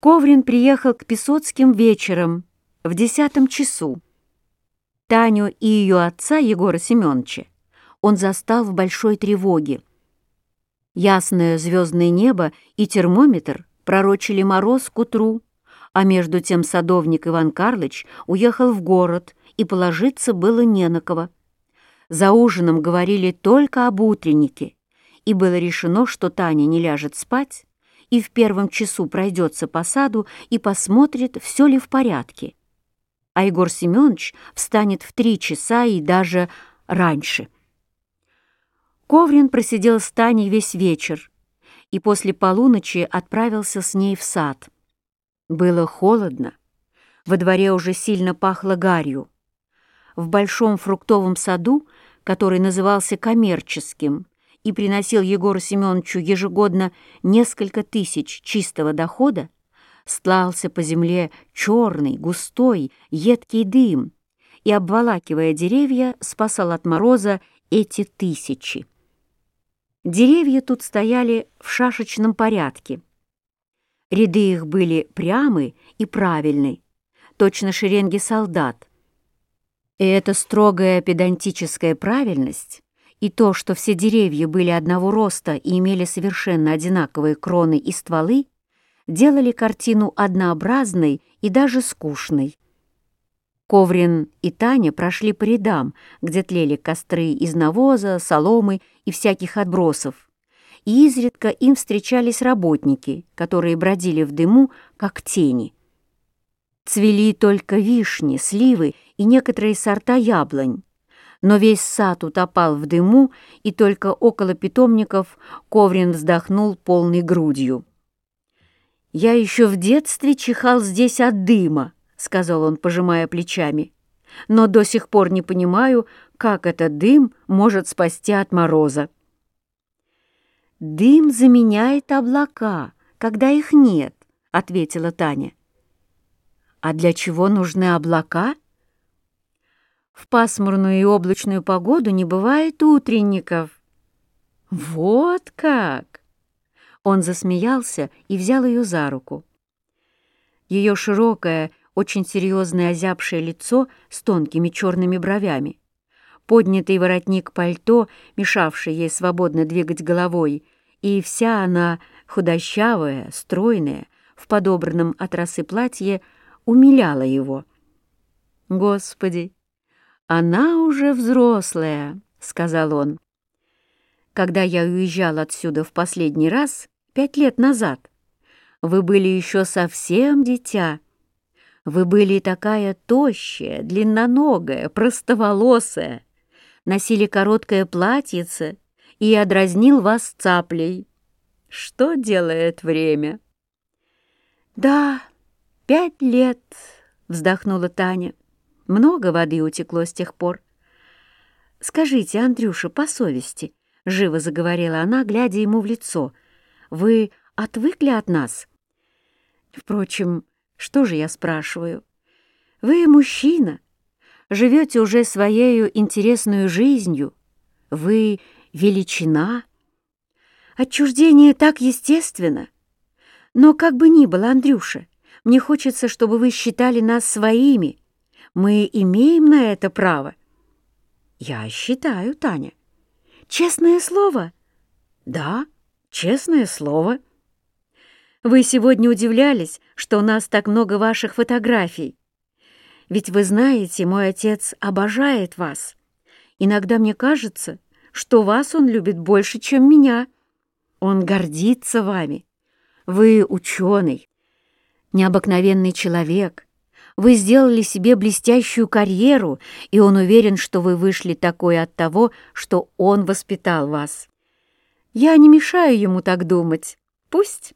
Коврин приехал к Песоцким вечером в десятом часу. Таню и ее отца Егора Семеновича он застал в большой тревоге. Ясное звездное небо и термометр пророчили мороз к утру, а между тем садовник Иван Карлыч уехал в город, и положиться было не на кого. За ужином говорили только об утреннике, и было решено, что Таня не ляжет спать, и в первом часу пройдется по саду и посмотрит, все ли в порядке. А Егор Семенович встанет в три часа и даже раньше. Коврин просидел с Таней весь вечер и после полуночи отправился с ней в сад. Было холодно. Во дворе уже сильно пахло гарью. В большом фруктовом саду, который назывался коммерческим, и приносил Егору Семеновичу ежегодно несколько тысяч чистого дохода, стлался по земле черный, густой, едкий дым и, обволакивая деревья, спасал от мороза эти тысячи. Деревья тут стояли в шашечном порядке. Ряды их были прямы и правильны, точно шеренги солдат. И эта строгая педантическая правильность и то, что все деревья были одного роста и имели совершенно одинаковые кроны и стволы, делали картину однообразной и даже скучной. Коврин и Таня прошли по рядам, где тлели костры из навоза, соломы и всяких отбросов, и изредка им встречались работники, которые бродили в дыму, как тени. Цвели только вишни, сливы и некоторые сорта яблонь, но весь сад утопал в дыму, и только около питомников Коврин вздохнул полной грудью. «Я еще в детстве чихал здесь от дыма», — сказал он, пожимая плечами. «Но до сих пор не понимаю, как этот дым может спасти от мороза». «Дым заменяет облака, когда их нет», — ответила Таня. «А для чего нужны облака?» В пасмурную и облачную погоду не бывает утренников. Вот как! Он засмеялся и взял ее за руку. Ее широкое, очень серьезное озябшее лицо с тонкими черными бровями, поднятый воротник пальто, мешавший ей свободно двигать головой, и вся она, худощавая, стройная, в подобранном от росы платье, умиляла его. Господи! «Она уже взрослая», — сказал он. «Когда я уезжал отсюда в последний раз, пять лет назад, вы были еще совсем дитя. Вы были такая тощая, длинноногая, простоволосая, носили короткое платьице, и я дразнил вас цаплей. Что делает время?» «Да, пять лет», — вздохнула Таня. Много воды утекло с тех пор. «Скажите, Андрюша, по совести», — живо заговорила она, глядя ему в лицо, — «вы отвыкли от нас?» «Впрочем, что же я спрашиваю? Вы мужчина, живете уже своею интересную жизнью, вы величина. Отчуждение так естественно. Но как бы ни было, Андрюша, мне хочется, чтобы вы считали нас своими, мы имеем на это право. Я считаю, Таня. Честное слово? Да, честное слово. Вы сегодня удивлялись, что у нас так много ваших фотографий. Ведь вы знаете, мой отец обожает вас. Иногда мне кажется, что вас он любит больше, чем меня. Он гордится вами. Вы ученый, необыкновенный человек, вы сделали себе блестящую карьеру, и он уверен, что вы вышли такой от того, что он воспитал вас. Я не мешаю ему так думать. Пусть.